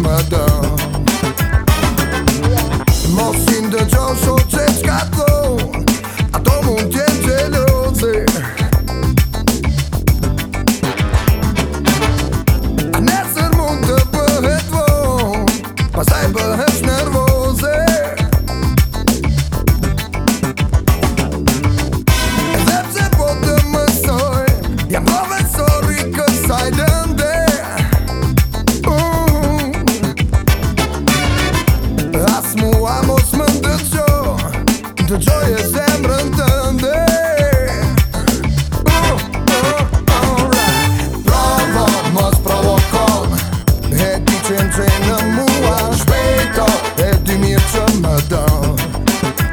madame këtë gjojë e zemrën të ndë uh, uh, right. Provo, mos provokon E ti që në që në mua Shpejto, e ti mirë që më don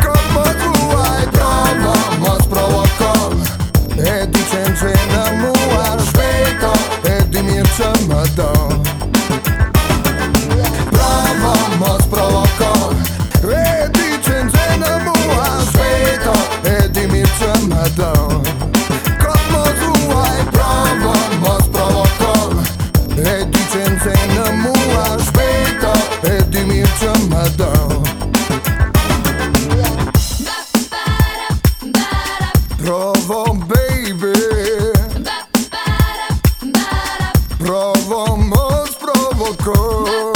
Këm më po kuaj Provo, mos provokon E ti që në që Shpejto, e ti mirë që më don loco.